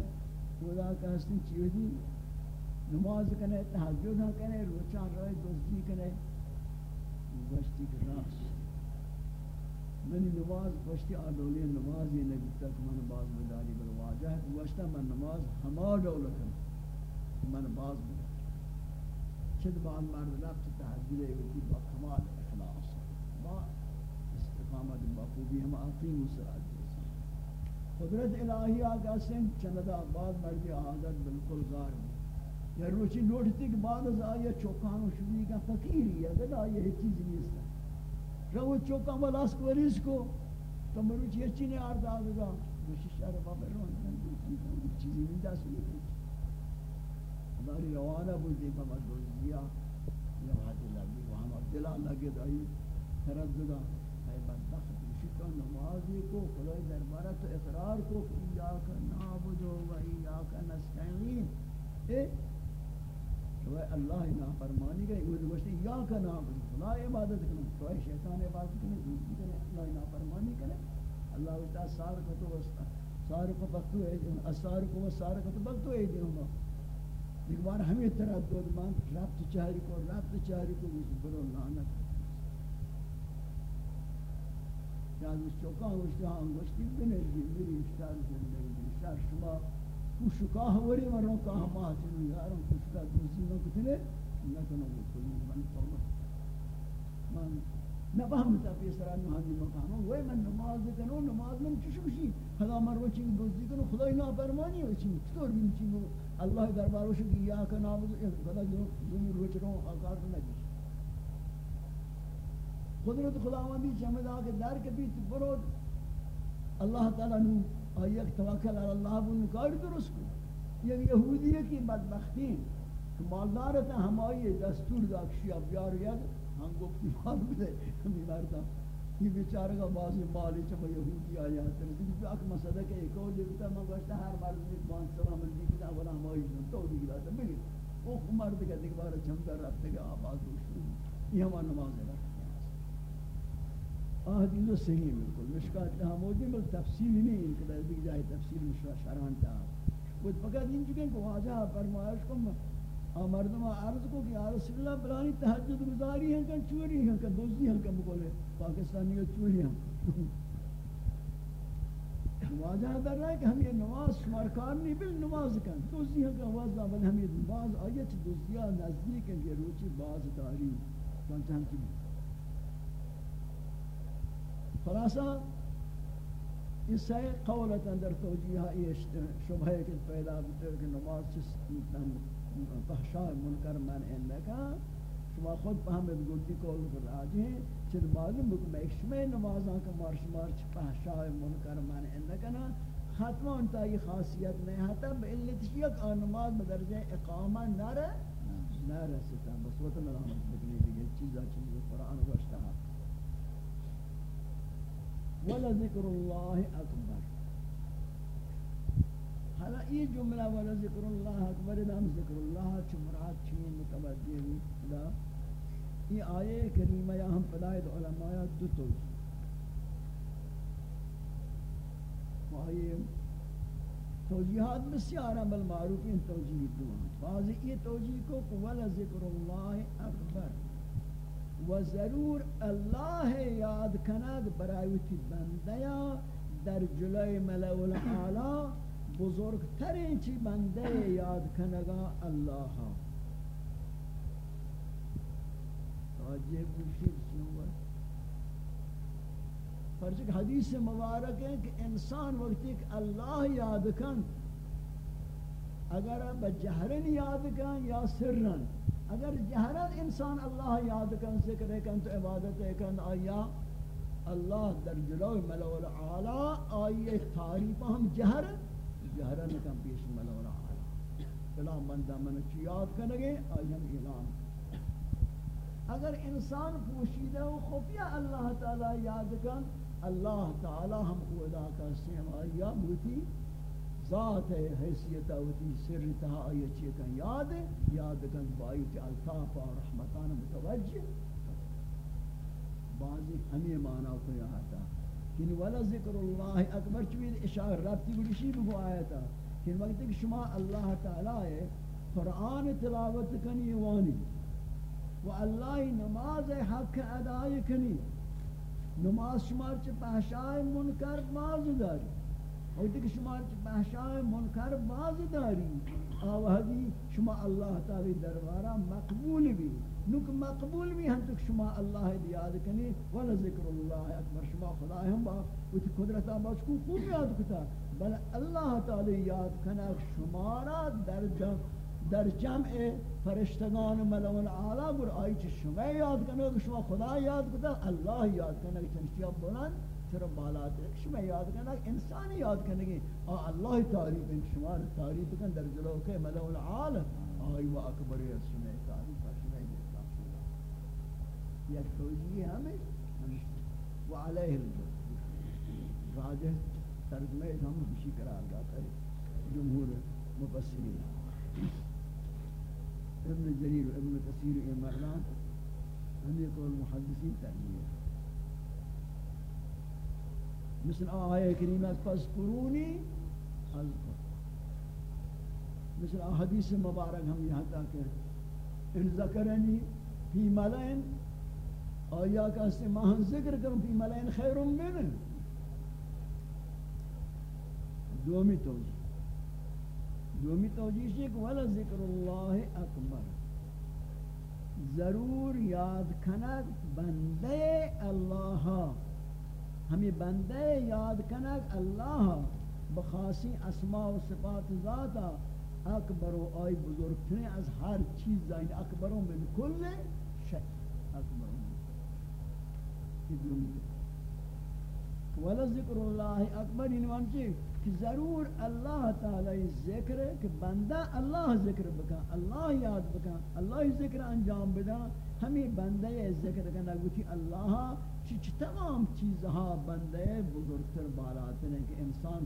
خدا کا حسن چیزی نماز کنے تحجد ہاں کنے روچان روئے دوستی کنے گوشتی کہ راس نماز گوشتی آدولی نماز یہ نبی تک من باز بداری بل واجہ ہے۔ گوشتا من نماز ہما دولتا من باز بداری چند بعد مرد رفت تحجد ہے با کمال اخلاص۔ با استقامت، با خوبی، ہم آقیم سرات قدرت الہی آگا سن چندہ بعد مردی عادت بالکل غار میں۔ یا روچی لوٹتی کہ بعد از آیا چوکان و شبی کا فقیری ہے گدا یہ ہی چیز نہیں ہے۔ رو چوکان والا اس کو ریس کو، تو مروچی اچھی نے آرد آگا گوشی شہر بابا روان چیزی نہیں دا سنی کنچ ہماری روانہ بلدی پا مدوز دیا یا حد لگی وہاں عبداللہ لگے دائی، ترددہ تو نمازی کو، خدای دربارہ تو اقرار کو ایاک نعبد و ایاک نستعین. اے، تو اللہ نا فرمانی گئی وہ گوشت ایاک نعبد. خدا عبادت کرنا تو شیطان عبادت کرنا دوسری کرنا اللہ نا فرمانی کرنا اللہ تعالی سار کو تو واسطہ سار کو پتو ہے جن اسار کو سار تو پتو ہے جن. ایک بار ہمیں تردد مان ربط چاری کو ربط چاری کو برو لعنت. یعنی چوکا گوشتی ها گوشتی بنرگی میری اشتر زندگی اشتر شما خوشکاه وری مرو کاه ما چنو یارم خوشکاه دوزی نکتنه نکنه بکنی من توبه من نفهمتا پیسرا نهانی مقام وی من نماز کنو نماز من چشو بشی خدا مرو چی دوزی کنو خدای نافرمانی و چی چطور بیم چی اللہ دربارو شو کہ یا کا خدا جو جو روچ رو آکار نگیش قدرت خداوندی چمدا کے در کے بیت برود۔ اللہ تعالی نو ایک توکل علی اللہ بن کار درست کو یہ یعنی یہودی کی بدبختی۔ کہ مالدار تھا ہمائی دستور دا کشی اب یار یاد ہم گفتی مال بدے ہمیں مرتا یہ بیچارہ کا بعضی مالی چما یہودی آیا تر دیکھ اک مسئلہ کہ ایک اور دیتا میں گوشتا ہر مرد نے پانچ سو من دی کتا ولا ہمائی تو دی گلا تھا۔ بگی وہ مرد کا دیکھ بارا چمتا رفتے کہ آباد دوشت یہ ہمارا نماز ہے۔ حدیث صحیح بالکل مشکات ہاں موجود ہے تفصیل نہیں ان کے دیکھ جائے تفصیل مشرا شرحان تھا وہ فقط ان چکے کہ واجہ فرمایش کو مردم عرض کو کہ یا رسول اللہ بلانی تہجد گزاری ہیں کہ چوری ہیں کہ دوزی ہیں کہ بولے پاکستانی کا چوری ہیں واجہ در رہا ہے کہ ہم یہ نماز شمار کار نہیں بل نماز کن. دوزی ہیں کہ آواز بل ہم یہ نماز آیت دوزیہ نزدیک ہیں کہ روچی باز داری. چونچہ ہم کی خلاصہ اس سے قولت اندر توجیہ یہ شبہ ہے کہ پیدا بتر کہ نماز چس فحشاء منکر من انکا شما خود فهمت گلتی قول کر راجی ہیں چل معلوم بکم ایک شما نمازاں کا مارش مارچ فحشاء منکر من انکا نا ختمہ انتا یہ خاصیت نہیں ہتا بإلت شیق آن نماز بدرجہ اقامہ نہ رہ نہ رہ ستا بس وطن رحمت بکنی دیگه چیزا چیز قرآن گوشتا ہے ولا ذکر اللہ اکبر۔ حالا یہ جملہ ولا ذکر اللہ اکبر نام ذکر اللہ چمرات چین متوجہ ہوئی، خدا۔ یہ آیے کریمہ یا ہم پدائد علماء دو توجہ آئے توجیحات بسیار ہیں بل معروف توجیح دو۔ ہیں بعضی یہ توجیح کو ولا ذکر اللہ اکبر۔ و ضرور اللہ یاد کنگ برایوتی بندیا در جلوی ملعو العالی بزرگترین چی بندے یاد کنگا اللہ. توجہ بوشید سنو پرچک حدیث مبارک ہے کہ انسان وقتی کہ اللہ یاد کن، اگر بجہرن یاد کن یا سرن اگر جہرن انسان اللہ یاد کن، ذکر کن، تو عبادت کن، آیا اللہ در جلو ملو العالی آئی تعریف ہم جہر جہرن کن، پیش ملو العالی۔ فلا بندہ من چی یاد کنگے آئی ہم اعلان۔ اگر انسان پوشیدہ و خفیہ اللہ تعالی یاد کن، اللہ تعالی ہم خدا کا سیم آیا بوتی ذات ہے حیثیت ہوتی سر تہا آیا چیئے کن یاد ہے یاد کن بائی چی الطاف و رحمتان متوجہ بعضی ہمیں معنی کو یہاں تھا کہ ولا ذکر اللہ اکبر چوید اشار رابطی گلشی بگو آیا تھا کہ وقت کہ شما اللہ تعالی ہے، قرآن تلاوت کنی وانی. و اللہ نماز حق ادائی کنی. نماز شمار چه پہشای منکر باز داری. اور دیکھ شمار چه منکر باز داری آوہدی شما اللہ تعالی دربارہ مقبول بھی نک مقبول بھی ہم تک شما اللہ یاد کنی ولا ذکر اللہ اکبر شما خدا ہم با وچ قدرت باش کو خوب یاد کتا بل اللہ تعالی یاد کنا شمارا در جم در جمع فرشتگان ملون اعلی گر آئی چه شما یاد کنه شما خدا یاد کنه الله یاد کنه که بلند چرا بالات ہے شما یاد کنه انسان یاد کنه کہ اللہ تعریف ان شما تعریف کن، در جلو کے ملون اعلی آئی و اکبر یا شما تعریف شما دیتا یک توجیه ہمیں۔ و علیہ الجو راجح ترجمہ ہم بشی قرار داتا ہے۔ جمہور مفسرین۔ ابن جریر، ابن کثیر و امران ہمیں قول محدثین تحلیل مثل آیہ کریمہ فذکرونی اذکر مثل حدیث مبارک ہم یہاں تک ان ذکرنی فی ملائن آیا کا استماہن ذکر کروں فی ملائن خیر من دومی توجیہ دومی توجیہ ہے کہ ولا ذکر اللہ اکبر. ضرور یاد کنک بندے اللہ ہمیں بندے یاد کنک اللہ بخاصی اسماء و صفات ذاتا اکبر و آئی بزرگترین از ہر چیز زائن اکبر من کل شک اکبر من کل ولا ذکر اللہ اکبر یعنی انوان چیز کہ ضرور اللہ تعالی ذکر کہ بندہ اللہ ذکر بکا اللہ یاد بکا اللہ ذکر انجام بدا ہمیں بندہ ذکر کرنا گوچی اللہ چیچ تمام چیزہا بندہ بزرگتر بالاتن ہے کہ انسان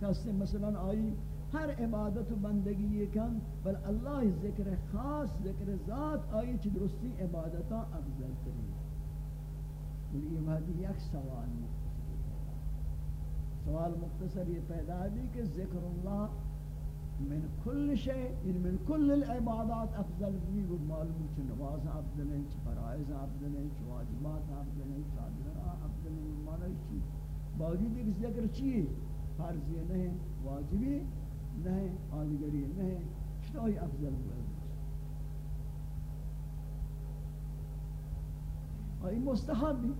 کسی مثلا آئی، ہر عبادت و بندگی یہ کن بل اللہ ذکر خاص، ذکر ذات آئی چی درستی عبادتا افضل ترین۔ یہ مہدی یک سوال نہیں سوال مختصر یہ پیدا بھی کہ ذکر اللہ من کل شے ان یعنی من کل العبادات افضل بھی وہ معلوم چھ نماز افضل ہے چھ فرائض افضل ہے چھ واجبات افضل ہے چھ عادلہ افضل ہے معنی چی؟ باوجود کہ ذکر چی؟ فرض یہ نہیں واجبی نہیں آدگری نہیں چطوری افضل ہے آئی مستحب بھی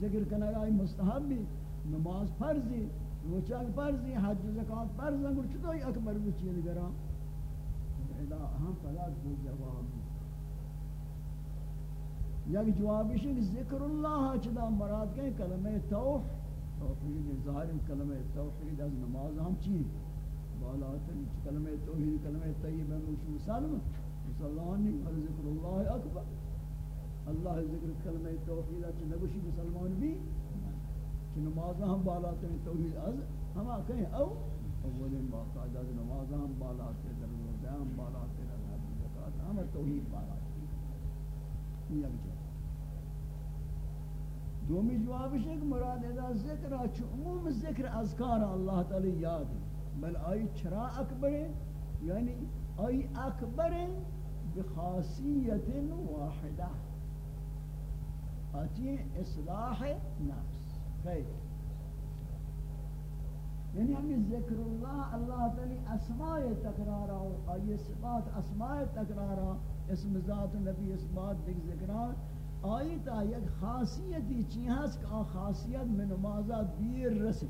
ذکر کرنا آئی مستحب بھی نماز فرضی روچاک فرضی حج زکات فرض ہیں گوچ تو اکبر بچی نگرا؟ ادا ہم فلا دو جواب یک جوابی شک ذکر اللہ چدا مراد کہ کلمہ توح توحید ظاہر، کلمہ توحید از نماز ہم چی بالات کلمہ توحید، کلمہ طیب ہے مش مسلم مسلمانی اور ذکر اللہ اکبر۔ اللہ ذکر کلمہ توحید چ نگوشی مسلمان بھی۔ کہ نماز ہم بالا کریں توحید از ہم کہیں او اولین باقاعدہ نماز ہم بالا کریں در روزہ ہم بالا کریں در زکات ہم توحید بالا کریں یہ جواب۔ دومی جوابش ہے کہ مراد ادا ذکر اچ عموم ذکر اذکار اللہ تعالی یاد بل آئی چرا اکبر یعنی آئی اکبر بخاصیت واحدہ۔ آتی اصلاح نفس خیر یعنی ہمیں ذکر اللہ اللہ تعالی اسماء تکرارا و آئی صفات اسماء تکرارا اسم ذات نبی اسمات دیکھ ذکران آئی تا یک خاصیتی چی ہست کہ آ خاصیت میں نمازہ دیر رسی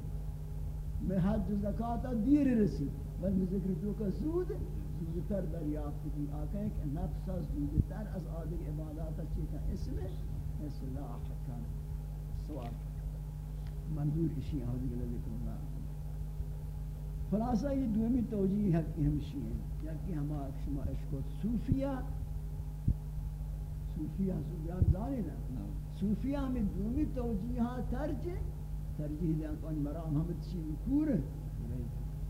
میں حج زکاة دیر رسی بل میں ذکر تو کا زود زودتر دریافت کی آکا ہے کہ نفس زودتر از آدھر عبادات چیتا اسم اصلاح کن سوال منظور اشی آدھر ذکر اللہ خلاصہ یہ دومی توجیہ ہے کہ ہمشی ہیں یا کہ ہما شما اشکو صوفیہ صوفیہ صوفیہ زانی نا؟ صوفیہ میں دومی توجیہ ترجی ترجیح دیں کہ ان مرام ہمت چی مکور۔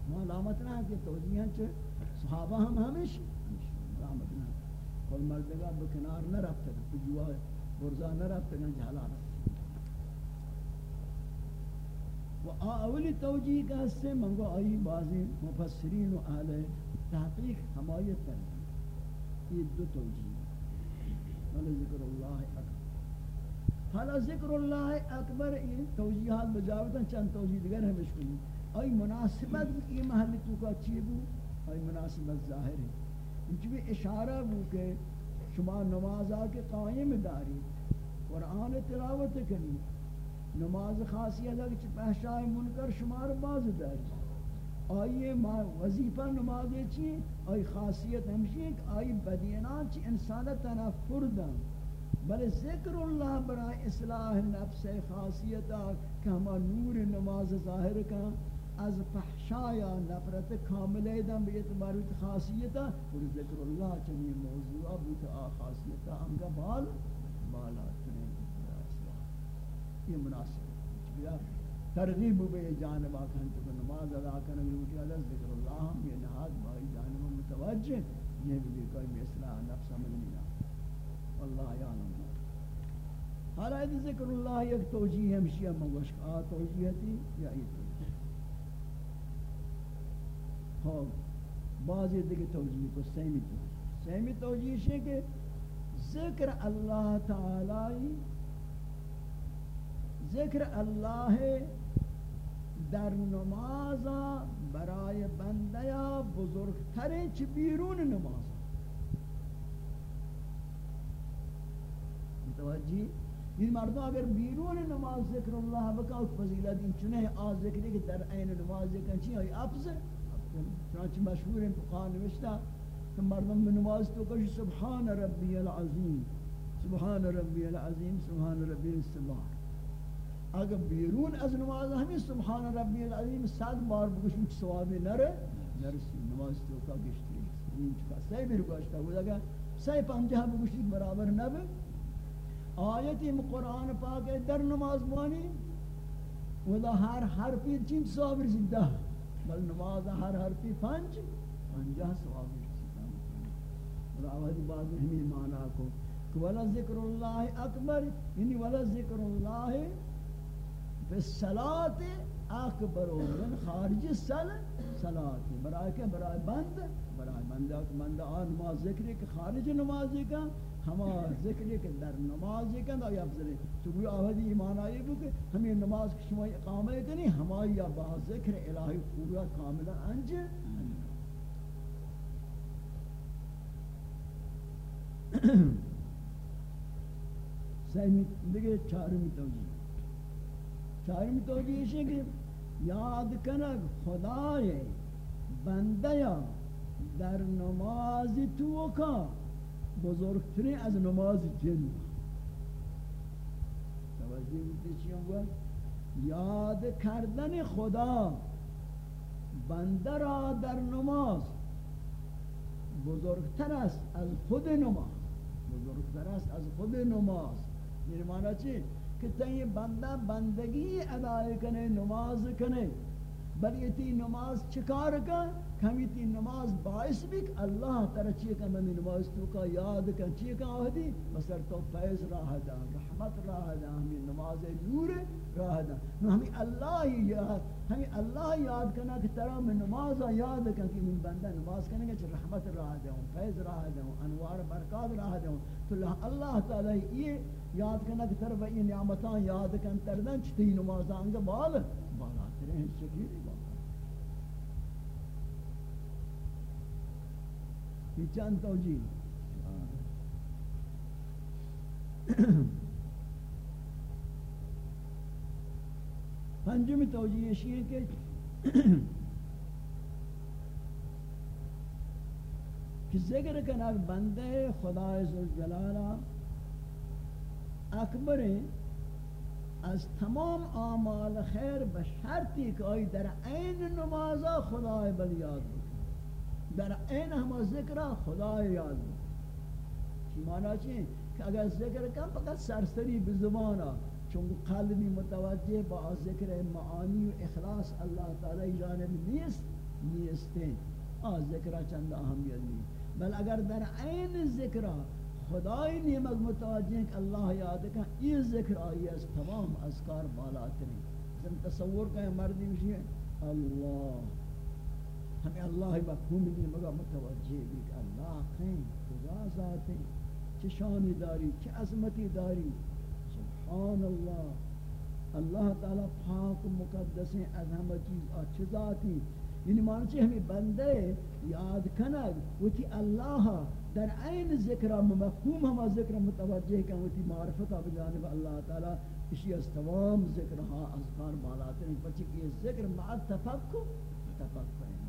ما علامت نہ کہ توجیہ چے صحابہ ہم ہمیش۔ علامت نہ کل مردگا بکنار نہ رفتا کہ جوا برزا نہ رفتا کہ جھالا رفتا و اولی توجیہ کا سے منگو آئی بعضی مفسرین و اہل تحقیق حمایت کر یہ دو توجیہ حالا ذکر اللہ اکبر. حالا ذکر اللہ اکبر یہ توجیحات بجاوتا چند توجیہ دیگر ہمیں شکنی آئی مناسبت یہ محل تو کا چیئے بو آئی مناسبت ظاہر ہے انچہ بھی اشارہ بو کہ شما نمازہ کے قائم داری قرآن تلاوت کرنی نماز خاصیت ہے کہ پہشائے منکر شمار باز داری۔ آئیے وظیفہ نماز چی آئی خاصیت ہمشی ہے کہ آئی بدینان چی انسان تنفر دا بل ذکر اللہ برای اصلاح نفس خاصیتا کہ ہما نور نماز ظاہر کا از فحشایا نفرت کامل کاملے دا بیعتبار خاصیتا اور ذکر اللہ چنی موضوع بوتا خاصیتا ہمگا بال، بالا۔ یہ مناسب. ترغیب بے جانب آکھن تو نماز ادا کرنے کی اللہ ذکر اللہ ہم یہ نہاد بائی جانب متوجہ یہ بھی کوئی مثلا نفس من نہیں آتا واللہ یعلم. حالا یہ ذکر اللہ ایک توجیہ ہے مشیہ مگوش آ توجیہ تھی یا یہ توجیہ ہاں بعض یہ دیکھ توجیہ کو سیمی توجیہ سیمی توجیہ ہے کہ ذکر اللہ تعالی ذکر اللہ در نماز برای بندیا بزرگترین چی بیرون نماز. متوجہ یہ مردوں اگر بیرون نماز ذکر اللہ بکا فضیلت ان چنے آ ذکری کہ در عین نماز ذکر چی ہے افضل. چنانچہ مشہور ہیں فقہ نوشتا کہ مردم بنماز تو کش سبحان ربی العظیم. سبحان ربی العظیم، سبحان ربی السبحان اگر بیرون از نماز ہمیں سبحان ربی العظیم، صد بار بگوشن چھ ثواب نرے نرسی نماز تو کا گشتی این چکا سی بھی رکاشتا ہوا اگر سی پنجہ بگوشن برابر نب آیتی قرآن پاک در نماز بانی ودا ہر حرفی چین ثواب رسی دہ بل نماز ہر حرفی پنج پنجہ ثواب رسی ودا آوازی بعض ہمیں معنی کو کہ ولا ذکر اللہ اکبر یعنی ولا ذکر اللہ بالصلاة اکبر من خارج سل صلاة برای کہ برای بند برای بند بند آن نماز ذکر کہ خارج نماز کا ہما ذکر کہ در نماز کا یا افضل تو وہ احادی ایمان آئی بو کہ ہمیں نماز کی شما اقامہ کرنی ہما یا با ذکر الہی پورا کاملا انج سہمی دیگه چهارمی توجیه. چارمی توجیش ہے کہ یاد کنگ خدای بندیا در نماز تو کا بزرگتری از نماز جن. توجیه بودی بود یاد کردن خدا بنده را در نماز بزرگتر است از خود نماز. بزرگتر است از خود نماز. یعنی چی؟ کہ تئی بندہ بندگی ادا کنے نماز کنے بل یہ تی نماز چکار کا کمی تی نماز باعث بھی اللہ تعالی چیئے کہ میں نماز تو کا یاد کن چیئے کہ آہدی بسر تو فیض راہ دا رحمت راہ دا ہمیں نماز نور راہ دا ہمیں اللہ یاد، ہمیں اللہ یاد کرنا کہ ترہ میں نماز یاد کن کہ من بندہ نماز کرنے گا رحمت راہ دا ہوں فیض راہ دا ہوں انوار برکات راہ دا ہوں تو اللہ تعالی یہ یاد کرنا کہ تر بئی نعمتان یاد کن تردن چتی نمازان گا بال بالا ترین شکلی بال یہ چند توجیہ پنجم توجیہ یہ کہ کہ ذکر کنک بندے خدا عزوجلالہ اکبر از تمام اعمال خیر بشرطی کہ آئی در عین نمازا خدا بل یاد بکن در عین ہما ذکر خدا یاد. بکن چی معنی چی؟ کہ اگر ذکر کم، فقط سرسری بزبانا چون قلبی متوجہ با ذکر معانی و اخلاص اللہ تعالی جانب نیست نیستیں آ ذکر چند اہمیت نہیں بل اگر در عین ذکر خدای نعمت متوجہ کہ اللہ یاد کہ یہ ذکر آئی ہے تمام اذکار بالا ترین تصور کا مردی مشی ہے اللہ ہمیں اللہ مفہوم نہیں مگا متوجہ بھی کہ اللہ خیم خدا ذات ہے چشانی داری چھ عظمتی داری۔ سبحان اللہ۔ اللہ تعالی پاک و مقدس ہیں، از ہمہ چیز اچھ ذاتی۔ یعنی معنی ہمیں بندے یاد کنگ وتی اللہ در عین ذکر مفہوم ہم ذکر متوجہ کہ وتی معرفت بجانب اللہ تعالی اسی از تمام ذکر ہاں اذکار بالات ہیں۔ پچھ کہ یہ ذکر مع تفکر تفکر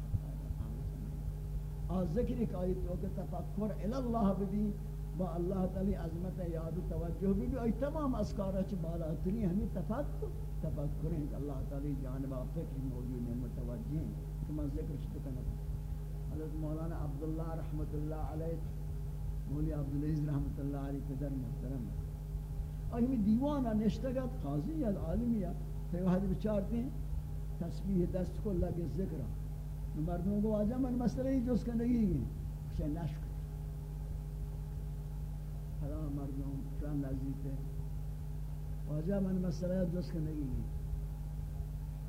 آ ذکر کا یہ تو کہ تفکر الی اللہ بھی با اللہ تعالی عظمت یاد و توجہ بھی بھی تمام اذکار چ بالات ہیں ہمیں تفکر تفکر ہیں اللہ تعالی جانب فکر موجود ہے متوجہ ہیں۔ کہ میں ذکر شتے کرنا حضرت مولانا عبداللہ رحمت اللہ علیہ، مولی عبدالعزیز رحمت اللہ علیہ، پدر محترم۔ اور ہمیں دیوانہ نشتگت قاضی یا عالمی یا تو یہ حضرت بچارتے ہیں، تسبیح دست کو لگے ذکر۔ مردوں کو آجا من مسئلہ ہی جس کا نہیں ہے اسے نشک حالا مردوں شان نزدیک ہے آجا من مسئلہ جس کا نہیں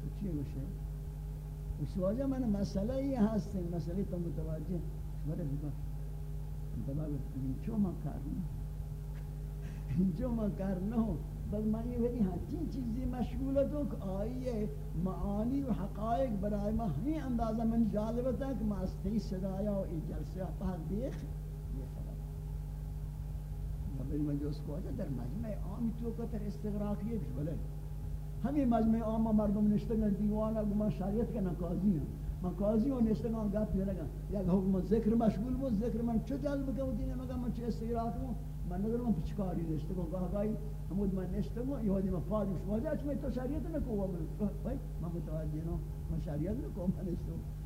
تو چیئے گوشے اس وجہ میں مسئلہ یہ ہستے مسئلہ تو متوجہ بڑے بھی انتباه چو ما کرنا چو ما کرنا بل میں یہ ویدی ہاں چین چیزی مشغولت ہو کہ آئیے معانی و حقائق برای ما ہمیں اندازہ من جالبت ہے کہ ما از تی صدایا و ای جلسے پاک دیکھ یہ خبر بل میں جو اس کو آجا، در مجمع عامی تو کتر استغراقی ہے بلے ہمیں مجمع عام مردم نشتگن دیوانا گمان شریعت کا نقاضی ہیں۔ من قاضی ہوں نشتگان گپ یہ لگا یا حکم ذکر مشغول ہوں ذکر من چو جلب کرو دینے مگا من چو استغراق ہوں من نظر من پچکاری نشتگان گاہ گاہی ہمود من نشتگان یہ حدی من فاضی شما جا چمی تو شریعت نکو من بھائی من متوجہ نو من شریعت نکو من نشتگان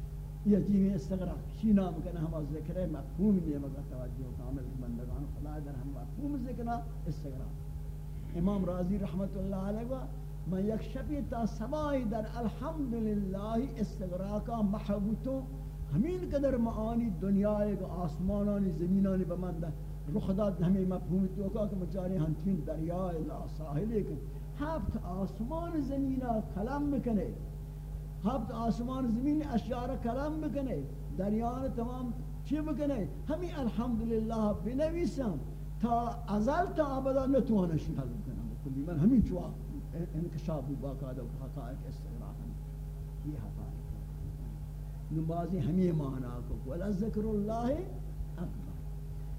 یہ جیمی استغراق شی نام کنا ہما ذکر ہے مفہوم نہیں مگا توجہ کامل بندگان خلا در ہم مفہوم ذکر استغراق امام راضی رحمت اللہ علیہ من یک شبی تا سمائی در الحمدللہ استغراقا محبوتو ہمین قدر معانی دنیا ایک آسمانانی زمینانی بمندہ رخ داد ہمیں مفہوم تو کہ کہ مچاری ہنچین دریا لا ساحل ایک ہفت آسمان زمینہ کلام بکنے، ہفت آسمان زمین اشیار کلام بکنے دریان تمام چی بکنے، ہمیں الحمدللہ بنویسم تا ازل تا ابدا نتوانا شیئر بکنم، کلی من ہمیں چواہ انکشاف باقاعدہ حقائق استغراق یہ حقائق نمازی ہمیں معنی کو ولا ذکر اللہ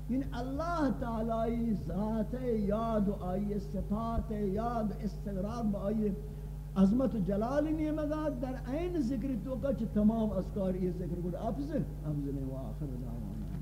ان اللہ تعالی ذات یاد و آئی صفات یاد استغراب با آئی عظمت و جلال نعمت در عین ذکر تو کا تمام اذکار یہ ذکر کو افضل افضل و آخر دعوانا